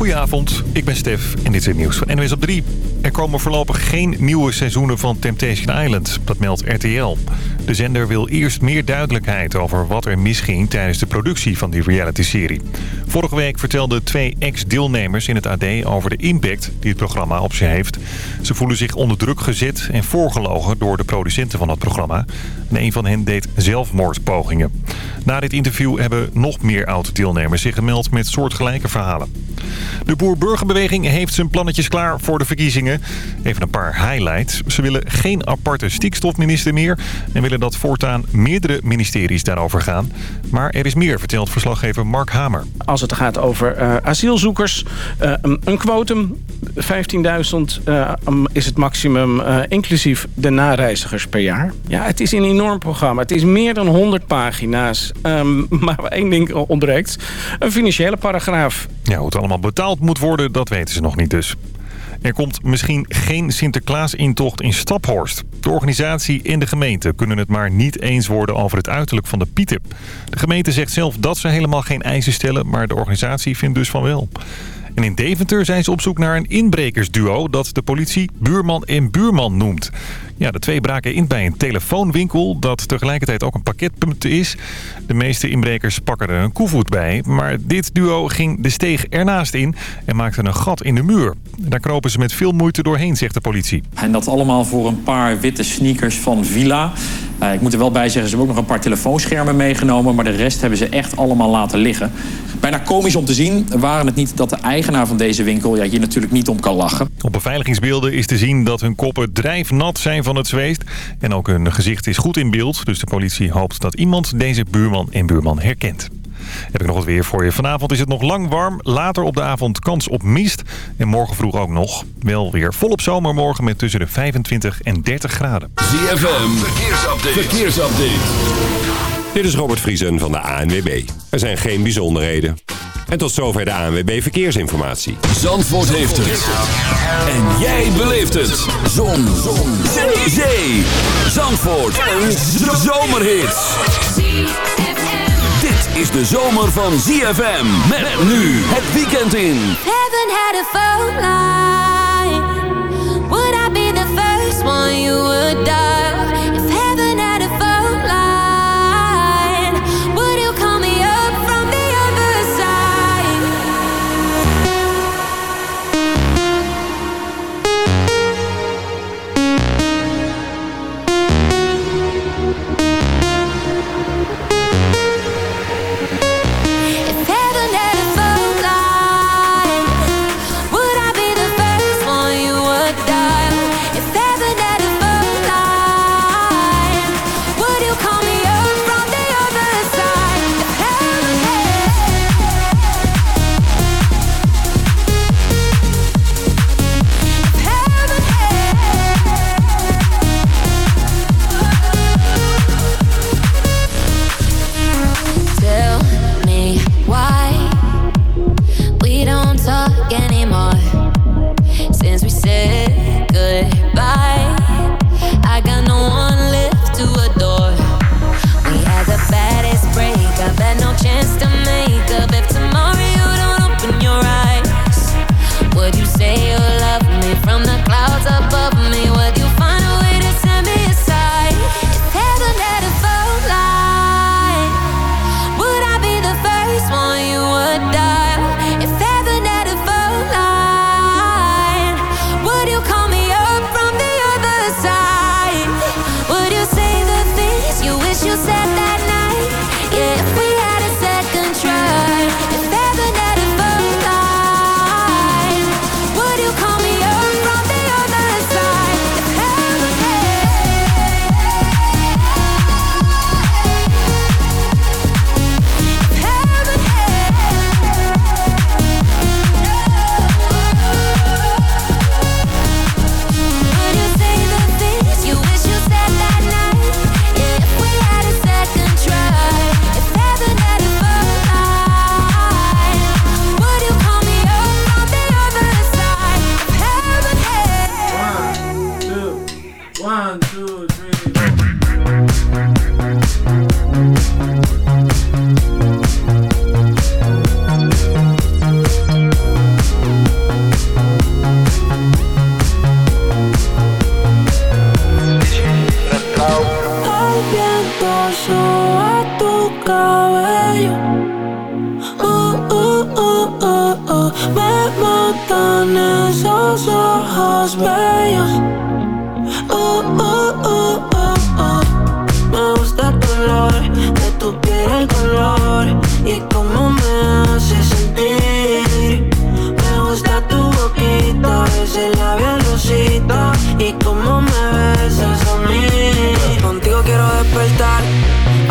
Goedenavond, ik ben Stef en dit is het nieuws van NWS op 3. Er komen voorlopig geen nieuwe seizoenen van Temptation Island, dat meldt RTL. De zender wil eerst meer duidelijkheid over wat er misging tijdens de productie van die reality-serie. Vorige week vertelden twee ex-deelnemers in het AD over de impact die het programma op ze heeft. Ze voelen zich onder druk gezet en voorgelogen door de producenten van het programma. En een van hen deed zelfmoordpogingen. Na dit interview hebben nog meer oud-deelnemers zich gemeld met soortgelijke verhalen. De boer-burgerbeweging heeft zijn plannetjes klaar voor de verkiezingen. Even een paar highlights. Ze willen geen aparte stikstofminister meer... en willen dat voortaan meerdere ministeries daarover gaan. Maar er is meer, vertelt verslaggever Mark Hamer. Als het gaat over uh, asielzoekers, uh, een quotum, 15.000 uh, is het maximum... inclusief de nareizigers per jaar. Ja, het is een enorm programma. Het is meer dan 100 pagina's. Um, maar één ding ontbreekt. Een financiële paragraaf. Ja, hoe het allemaal betaald moet worden, dat weten ze nog niet dus. Er komt misschien geen Sinterklaas-intocht in Staphorst. De organisatie en de gemeente kunnen het maar niet eens worden over het uiterlijk van de pieten. De gemeente zegt zelf dat ze helemaal geen eisen stellen, maar de organisatie vindt dus van wel. En in Deventer zijn ze op zoek naar een inbrekersduo dat de politie buurman en buurman noemt. Ja, de twee braken in bij een telefoonwinkel dat tegelijkertijd ook een pakketpunt is. De meeste inbrekers pakken er een koevoet bij. Maar dit duo ging de steeg ernaast in en maakte een gat in de muur. Daar kropen ze met veel moeite doorheen, zegt de politie. En dat allemaal voor een paar witte sneakers van Villa. Uh, ik moet er wel bij zeggen, ze hebben ook nog een paar telefoonschermen meegenomen... maar de rest hebben ze echt allemaal laten liggen. Bijna komisch om te zien waren het niet dat de eigenaar van deze winkel... Ja, hier natuurlijk niet om kan lachen. Op beveiligingsbeelden is te zien dat hun koppen drijfnat zijn van het zweest. En ook hun gezicht is goed in beeld. Dus de politie hoopt dat iemand deze buurman en buurman herkent. Heb ik nog wat weer voor je. Vanavond is het nog lang warm. Later op de avond kans op mist. En morgen vroeg ook nog. Wel weer volop zomermorgen met tussen de 25 en 30 graden. ZFM, verkeersupdate. verkeersupdate. Dit is Robert Vriesen van de ANWB. Er zijn geen bijzonderheden. En tot zover de ANWB Verkeersinformatie. Zandvoort heeft het. En jij beleeft het. Zon. Zon. Zee. Zandvoort. Een zomerhit. Dit is de zomer van ZFM. Met nu het weekend in. Heaven had a phone line. Would I be the first one you would die?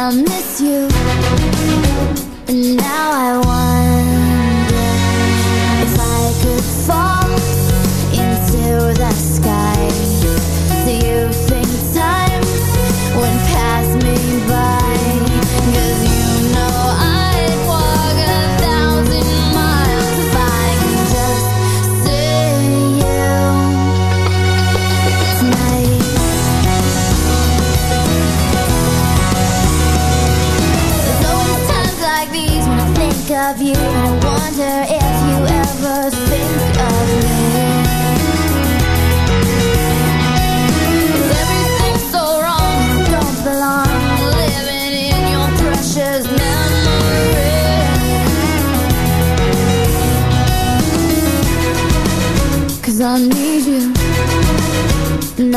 I miss you. And now I wonder If I could fall into the sky.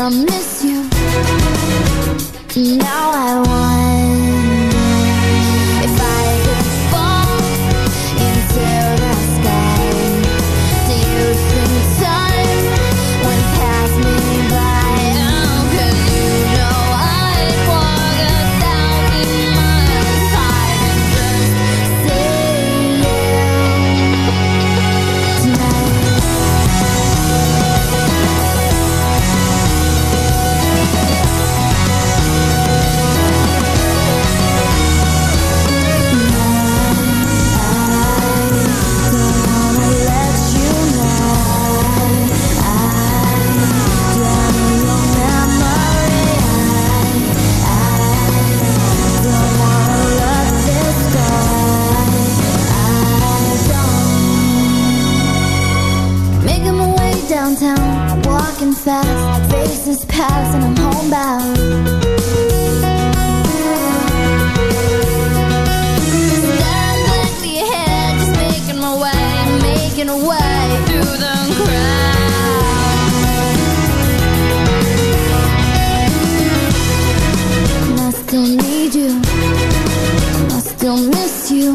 I miss you. downtown, walking fast, faces pass and I'm homebound. Directly ahead, just making my way, making way through the crowd. still need you I still miss you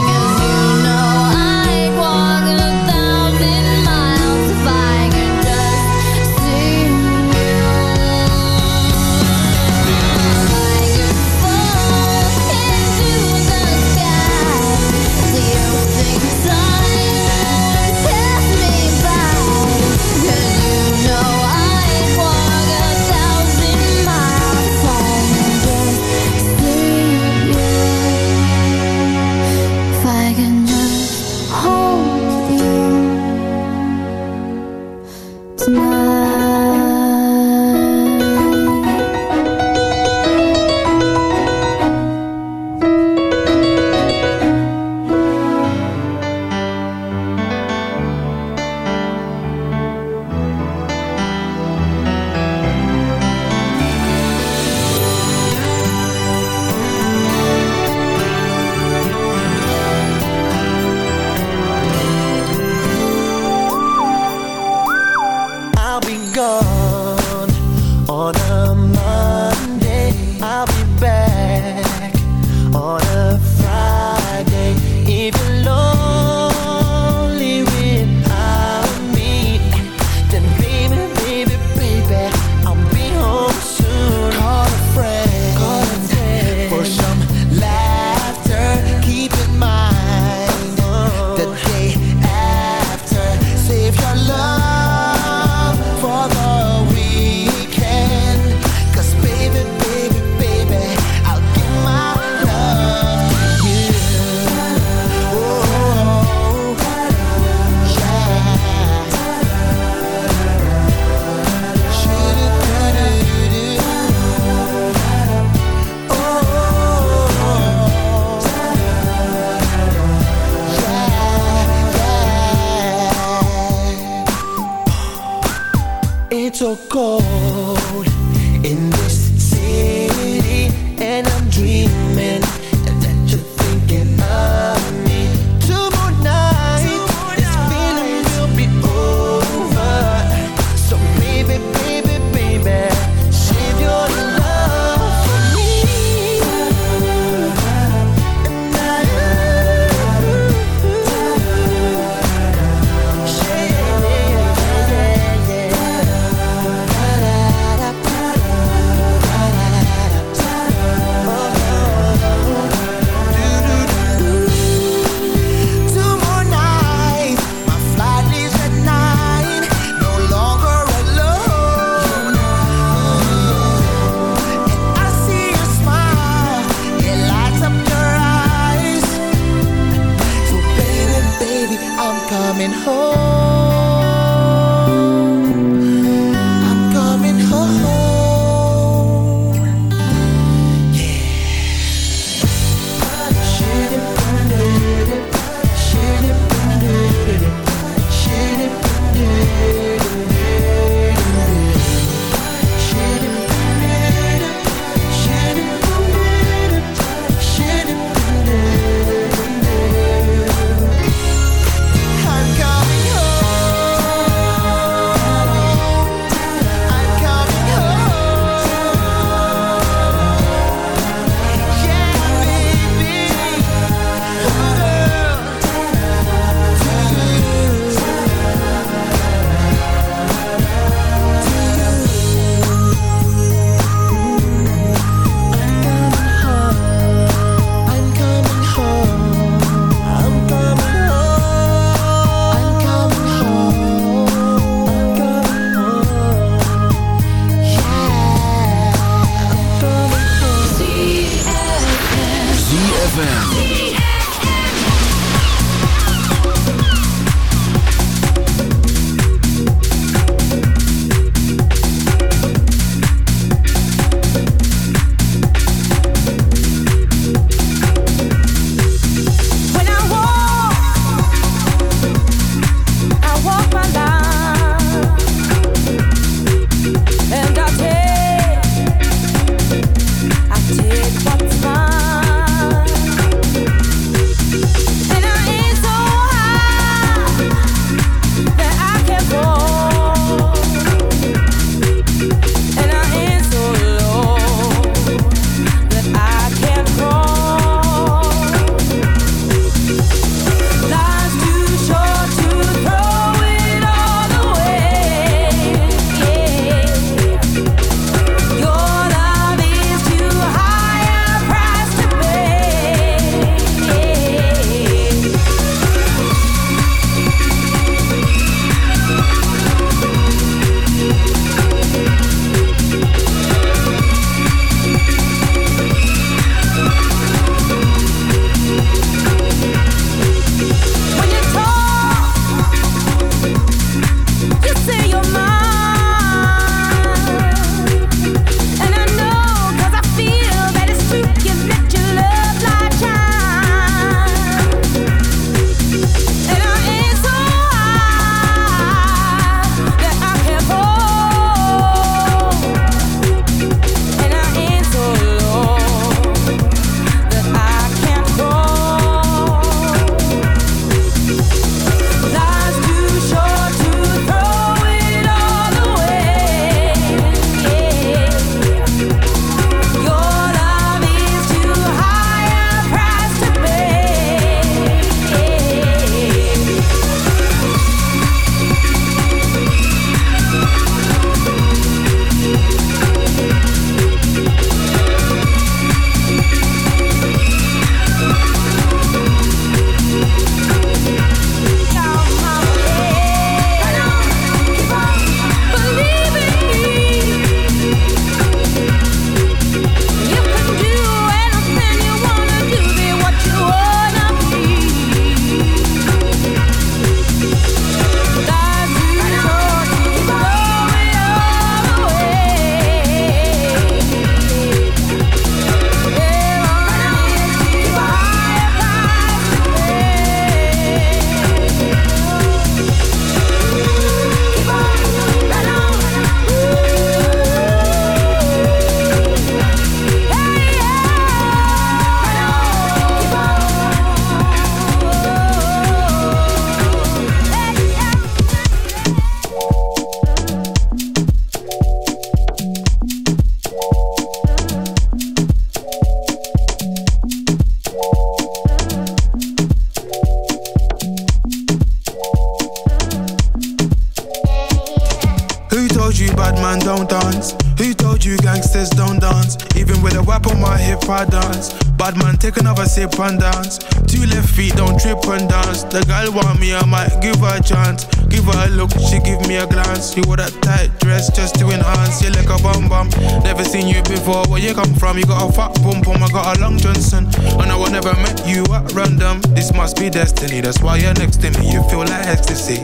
Chance. Give her a look, she give me a glance. You wore that tight dress just to enhance. You like a bum bum. Never seen you before. Where you come from? You got a fat bum bum. I got a long Johnson. And I will never met you at random. This must be destiny. That's why you're next to me. You feel like ecstasy.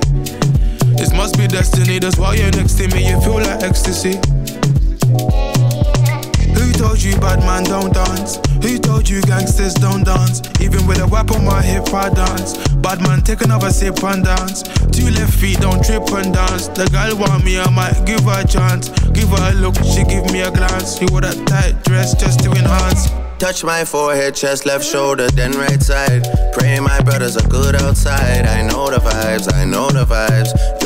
This must be destiny. That's why you're next to me. You feel like ecstasy. Who told you bad man don't dance? Who told you gangsters don't dance? Even with a whip on my hip, I dance. Bad man, take another sip and dance. Two left feet, don't trip and dance. The girl want me, I might give her a chance. Give her a look, she give me a glance. You wore that tight dress just to enhance. Touch my forehead, chest, left shoulder, then right side. Pray my brothers are good outside. I know the vibes, I know the vibes.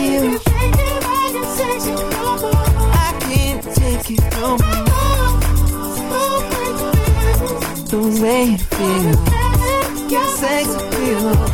you. I can't take it no more. The way it feels. your sex appeal.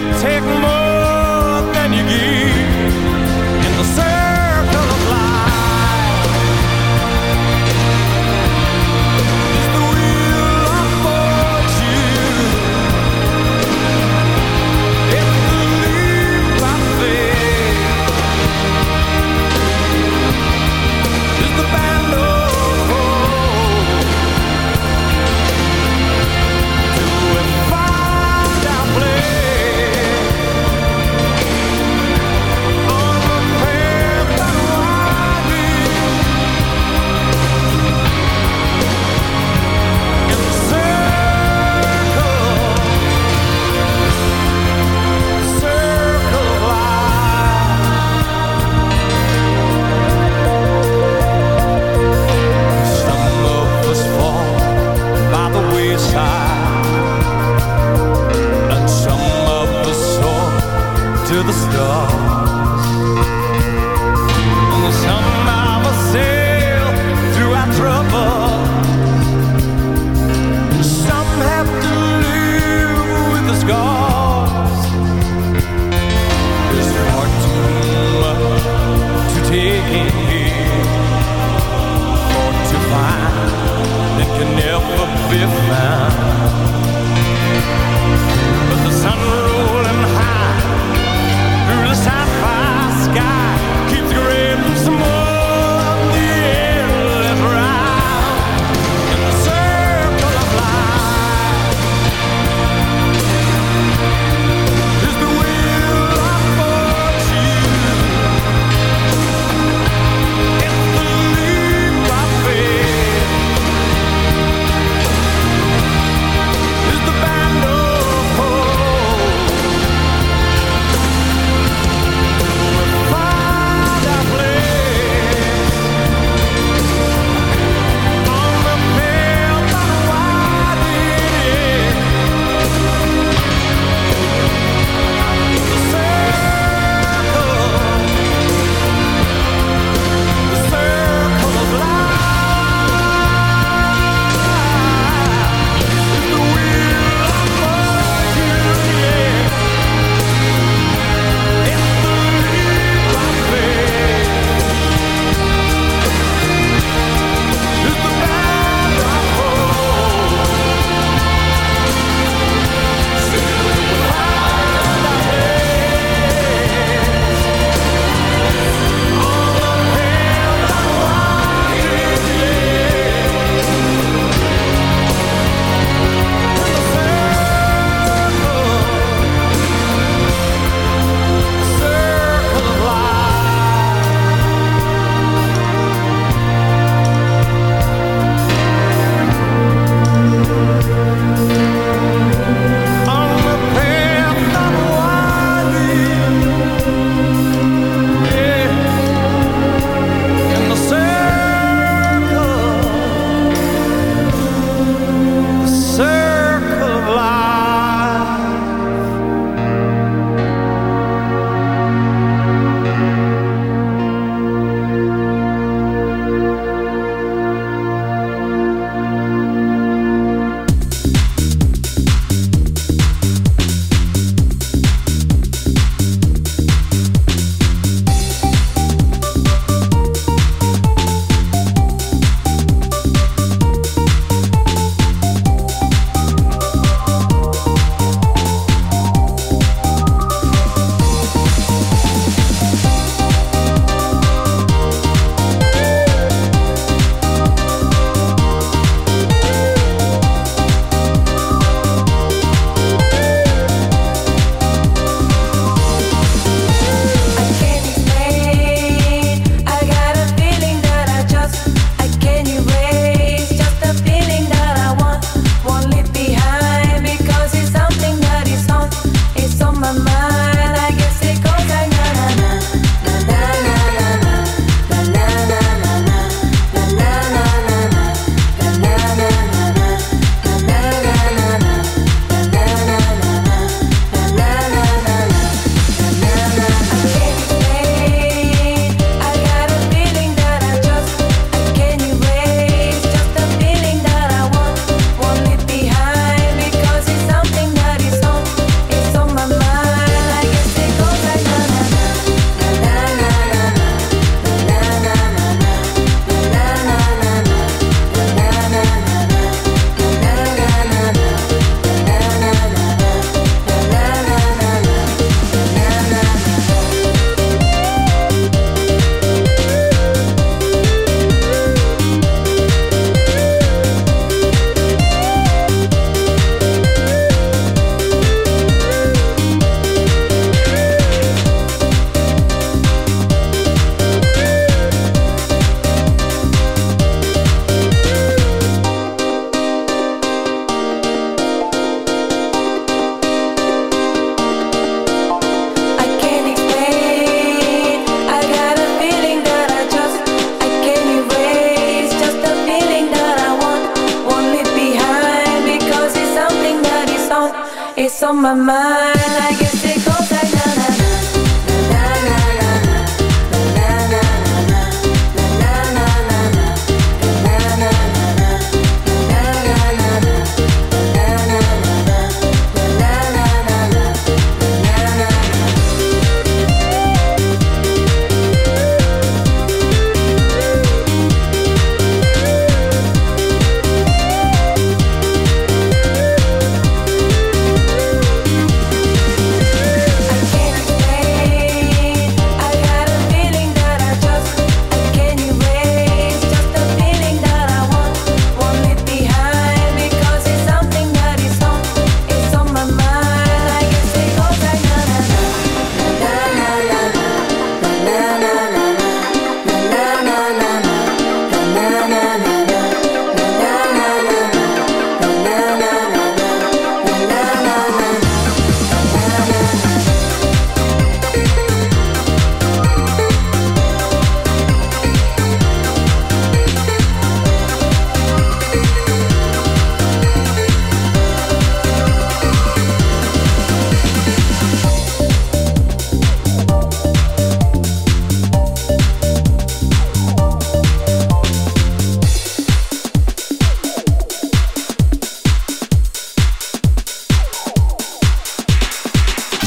take my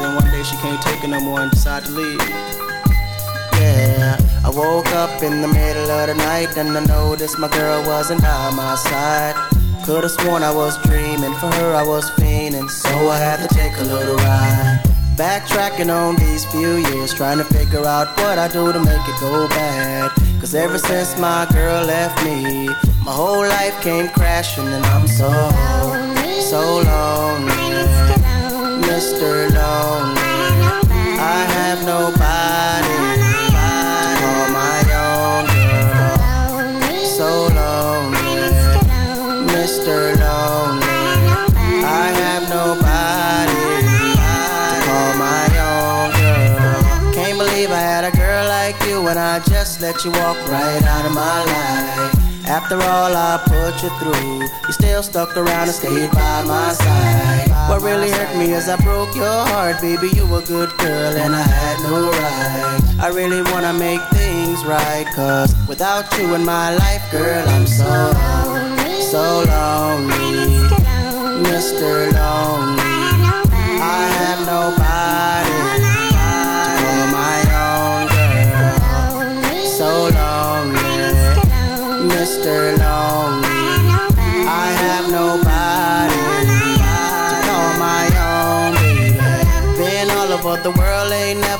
Then one day she can't take it no more and decided to leave. Yeah, I woke up in the middle of the night and I noticed my girl wasn't by my side. Could've sworn I was dreaming, for her I was fiending, so I had to take a little ride. Backtracking on these few years, trying to figure out what I do to make it go bad. Cause ever since my girl left me, my whole life came crashing and I'm so, so lonely. Mr. Lonely. I have nobody to call my own girl. So lonely. Mr. Lonely. I have nobody to call my own girl. Can't believe I had a girl like you and I just let you walk right out of my life. After all I put you through, you still stuck around and stayed by my side. What really hurt me is I broke your heart, baby. You were a good girl and I had no right. I really wanna make things right, cause without you in my life, girl, I'm so, so lonely. Mr. Lonely. I have nobody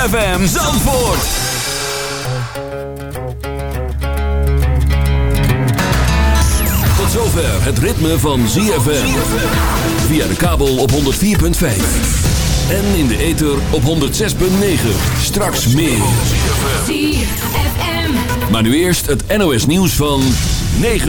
ZFM Zandvoort. Tot zover het ritme van ZFM. Via de kabel op 104.5. En in de ether op 106.9. Straks meer. Maar nu eerst het NOS nieuws van 9